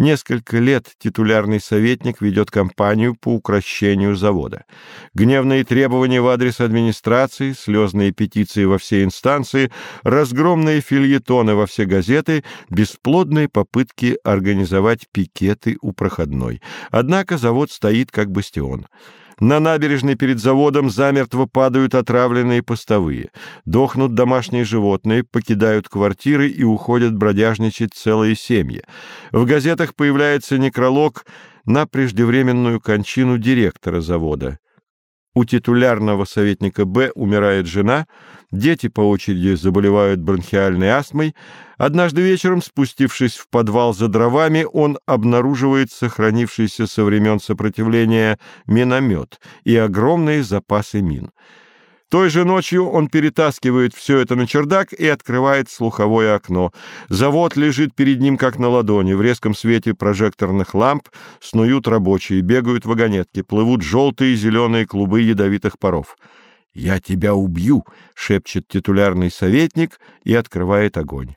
Несколько лет титулярный советник ведет кампанию по укрощению завода. Гневные требования в адрес администрации, слезные петиции во все инстанции, разгромные фильетоны во все газеты, бесплодные попытки организовать пикеты у проходной. Однако завод стоит как бастион. На набережной перед заводом замертво падают отравленные постовые. Дохнут домашние животные, покидают квартиры и уходят бродяжничать целые семьи. В газетах появляется некролог на преждевременную кончину директора завода. У титулярного советника Б умирает жена, дети по очереди заболевают бронхиальной астмой. Однажды вечером, спустившись в подвал за дровами, он обнаруживает сохранившийся со времен сопротивления миномет и огромные запасы мин. Той же ночью он перетаскивает все это на чердак и открывает слуховое окно. Завод лежит перед ним как на ладони. В резком свете прожекторных ламп снуют рабочие, бегают вагонетки, плывут желтые и зеленые клубы ядовитых паров. «Я тебя убью!» — шепчет титулярный советник и открывает огонь.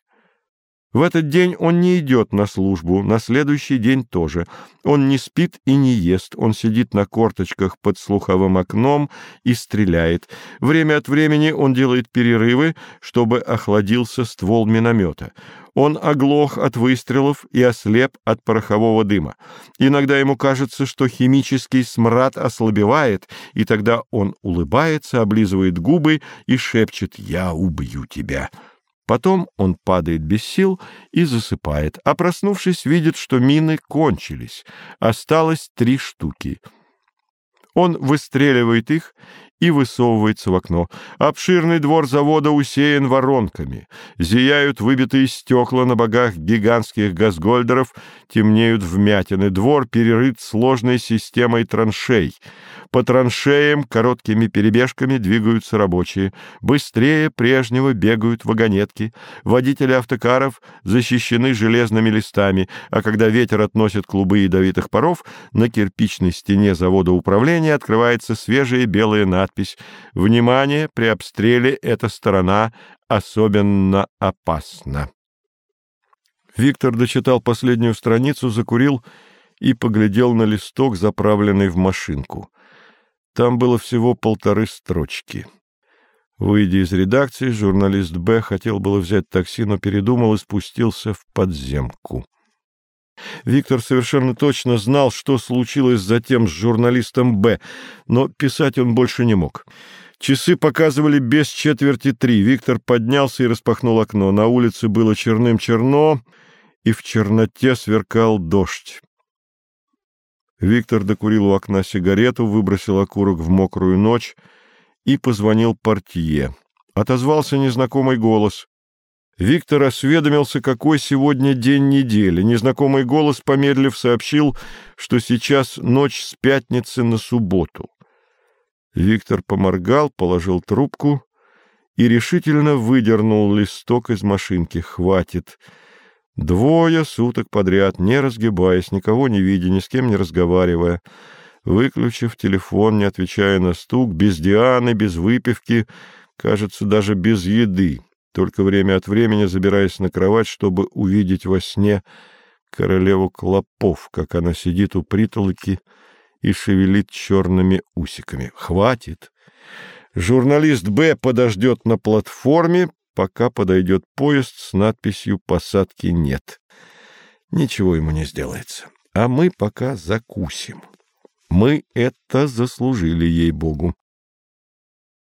В этот день он не идет на службу, на следующий день тоже. Он не спит и не ест, он сидит на корточках под слуховым окном и стреляет. Время от времени он делает перерывы, чтобы охладился ствол миномета. Он оглох от выстрелов и ослеп от порохового дыма. Иногда ему кажется, что химический смрад ослабевает, и тогда он улыбается, облизывает губы и шепчет «Я убью тебя». Потом он падает без сил и засыпает, а проснувшись, видит, что мины кончились. Осталось три штуки. Он выстреливает их и высовывается в окно. Обширный двор завода усеян воронками. Зияют выбитые стекла на богах гигантских газгольдеров, темнеют вмятины. Двор перерыт сложной системой траншей. По траншеям короткими перебежками двигаются рабочие. Быстрее прежнего бегают вагонетки. Водители автокаров защищены железными листами, а когда ветер относит клубы ядовитых паров, на кирпичной стене завода управления открывается свежая белая надпись «Внимание! При обстреле эта сторона особенно опасна». Виктор дочитал последнюю страницу, закурил и поглядел на листок, заправленный в машинку. Там было всего полторы строчки. Выйдя из редакции, журналист Б хотел было взять такси, но передумал и спустился в подземку. Виктор совершенно точно знал, что случилось затем с журналистом Б, но писать он больше не мог. Часы показывали без четверти три. Виктор поднялся и распахнул окно. На улице было черным-черно, и в черноте сверкал дождь. Виктор докурил у окна сигарету, выбросил окурок в мокрую ночь и позвонил портье. Отозвался незнакомый голос. Виктор осведомился, какой сегодня день недели. Незнакомый голос, помедлив, сообщил, что сейчас ночь с пятницы на субботу. Виктор поморгал, положил трубку и решительно выдернул листок из машинки. «Хватит!» Двое суток подряд, не разгибаясь, никого не видя, ни с кем не разговаривая, выключив телефон, не отвечая на стук, без Дианы, без выпивки, кажется, даже без еды, только время от времени забираясь на кровать, чтобы увидеть во сне королеву клопов, как она сидит у притолоки и шевелит черными усиками. Хватит! Журналист Б подождет на платформе, пока подойдет поезд с надписью «Посадки нет». Ничего ему не сделается. А мы пока закусим. Мы это заслужили, ей-богу.